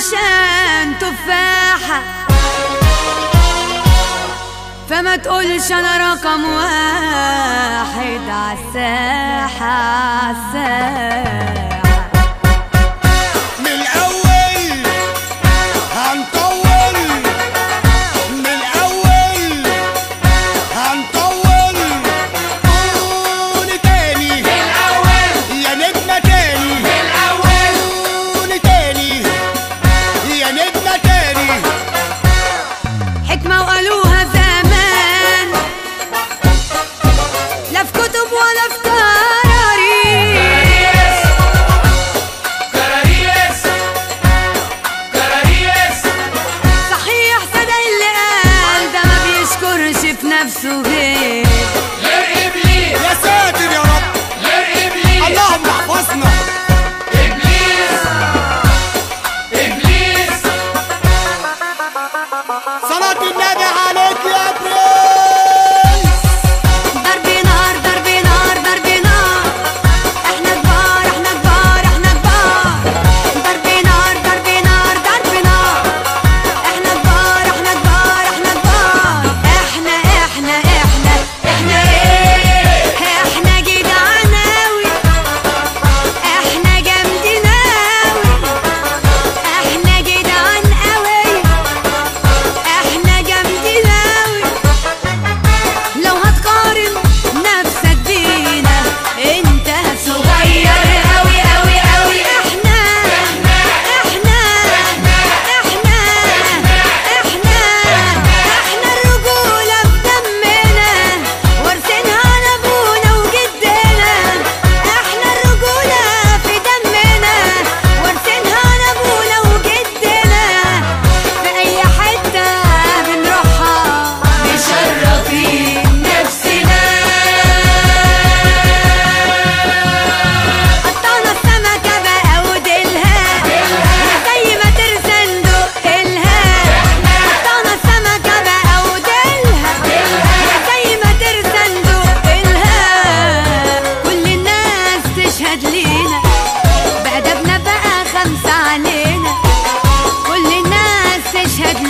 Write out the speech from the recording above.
عشان تفاحة. فما تقولش انا رقم واحد عالساحة عالساحة في نفسه غير شد